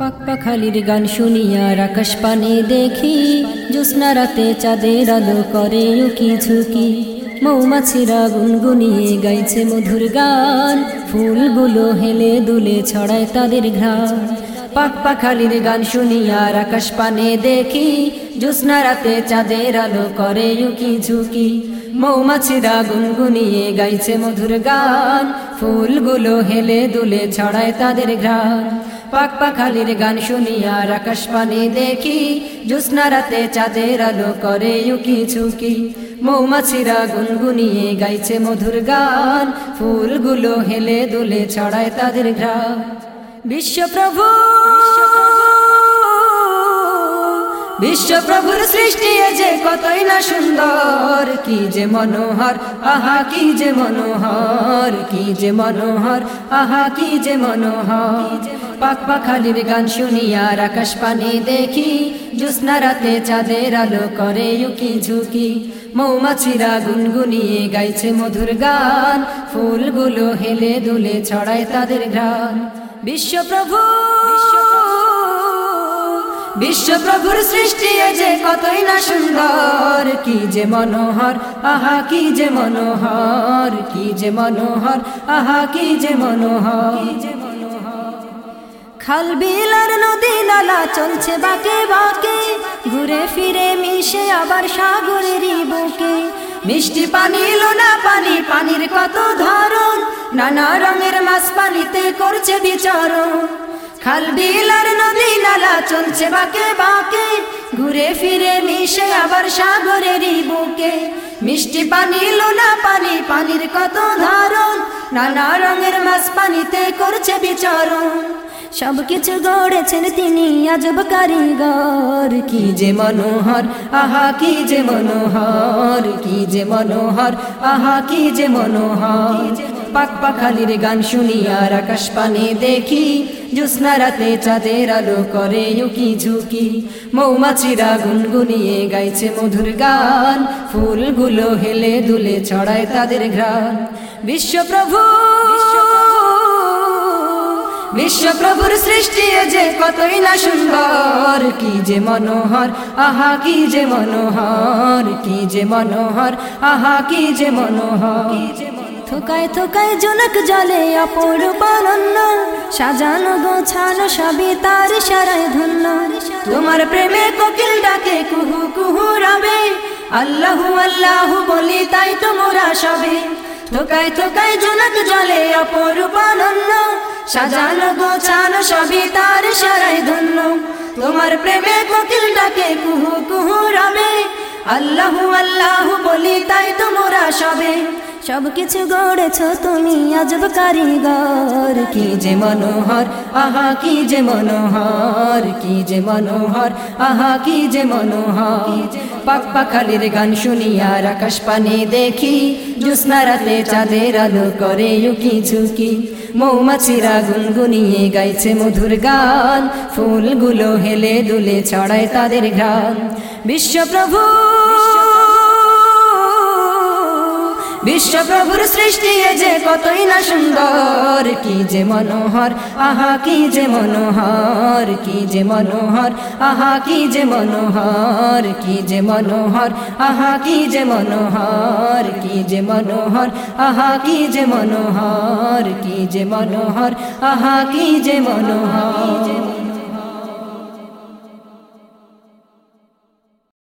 পাকপাখালির গান শুনিয়ার আকাশ পানে দেখি, জ্যোৎস্না রাতে চাঁদের আলো করে উকি ঝুঁকি। মৌমাছিরা গুনগুনিয়ে গাইছে মধুর গান, ফুলগুলো হেলে দুলে ছড়ায় তাদের ঘ্রাণ। পাক পাখালির গান শুনিয়ার আকাশ পানে দেখি, জ্যোৎস্না রাতে চাঁদের আলো করে উকি ঝুঁকি। মৌমাছিরা গুনগুনিয়ে গাইছে মধুর গান, ফুলগুলো হেলে দুলে ছড়ায় তাদের ঘ্রাণ। পাক পাখালির গান শুনিয়া আকাশ পানে দেখি, জ্যোৎস্না রাতে চাঁদের আলো করে উকি ঝুঁকি। মৌমাছিরা গুনগুনিয়ে গাইছে মধুর গান, ফুলগুলো হেলে দুলে ছড়ায় তাদের ঘ্রাণ। বিশ্বপ্রভু! বিশ্বপ্রভুর সৃষ্টি যে কতই না সুন্দর, কি যে মনোহর, আহা, কি যে মনোহর, কি যে মনোহর, আহা, কি যে মনোহর। পাক পাখালির গান শুনিয়ার আকাশ পানি দেখি, জ্যোৎস্না রাতে চাঁদের আলো করে উকি ঝুঁকি। মৌমাছিরা গুনগুনিয়ে গাইছে মধুর গান, ফুলগুলো হেলে দুলে ছড়ায় তাদের ঘ্রাণ। বিশ্বপ্রভু বিশ্বপ্রভুর সৃষ্টি যে কতই না সুন্দর, কি যে মনোহর, আহা, কি যে মনোহর, কি যে মনোহর, আহা, কি যে মনোহর। খাল, বিল আর নদী, নালা চলছে বাকে বাকে, ঘুরে ফিরে মিশে আবার সাগরেরই বুকে। মিষ্টি পানি, লোনা পানি, পানির কত ধরন, নানা রঙের মাছ পানিতে করছে বিচরণ। খাল বিল আর নদী নালা চলছে বাকে বাকে। ঘুরে ফিরে মিশে আবার সাগরেরই বুকে। মিষ্টি পানি, লোনা পানি, পানির কত ধরন নানা রঙের মাছ পানিতে করছে বিচরণ। সব কিছু গড়েছেন তিনি আজব কারিগর কি যে মনোহর, আহা, কি যে মনোহর। কি যে মনোহর, আহা, কি যে মনোহর। পাক পাখালির গান শুনিয়ার আকাশ পানে দেখি, জ্যোৎস্না রাতে চাঁদের আলো করে উকি ঝুঁকি। মৌমাছিরা গুনগুনিয়ে গাইছে মধুর গান, ফুলগুলো হেলে দুলে ছড়ায় তাদের ঘ্রাণ। বিশ্বপ্রভু, বিশ্বপ্রভুর সৃষ্টি যে কতই না সুন্দর, কি যে মনোহর, আহা, কি যে মনোহর, কি যে মনোহর, আহা, কি যে মনোহর। থোকায় থোকায় জনক জলে অপরূপ অনন্য সাজানো গোছানো সবই তার সারায় ধন্য। তোমার প্রেমে কোকিল ডাকে, কুহু কুহু রবে। আল্লাহু আল্লাহু বলি, তাই তোমরা সবে। থোকায় থোকায় জনক জলে অপরূপ অনন্য সাজানো গোছানো সবই তার সারায় ধন্য। তোমার প্রেমে কোকিল ডাকে, কুহু কুহু রবে। আল্লাহু আল্লাহু বলি, তাই তোমরা সবে। সব কিছু গড়েছ তুমি আজব কারিগর। কি যে মনোহর, আহা, কি যে মনোহর, কি যে মনোহর, আহা, কি যে মনোহর। পাক পাখালির গান শুনিয়া আকাশ পানে দেখি জ্যোৎস্না রাতে চাঁদের আলো করে উকি ঝুঁকি। মৌমাছিরা গুনগুনিয়ে গাইছে মধুর গান, ফুলগুলো হেলে দুলে ছড়ায় তাদের ঘ্রাণ। বিশ্বপ্রভু বিশ্বপ্রভুর সৃষ্টি যে কতই না সুন্দর কি যে মনোহর আহা কি যে মনোহর কি যে মনোহর আহা কি যে মনোহর কি যে মনোহর আহা কি যে মনোহর কি যে মনোহর আহা কি যে মনোহর কি যে মনোহর আহা কি যে মনোহর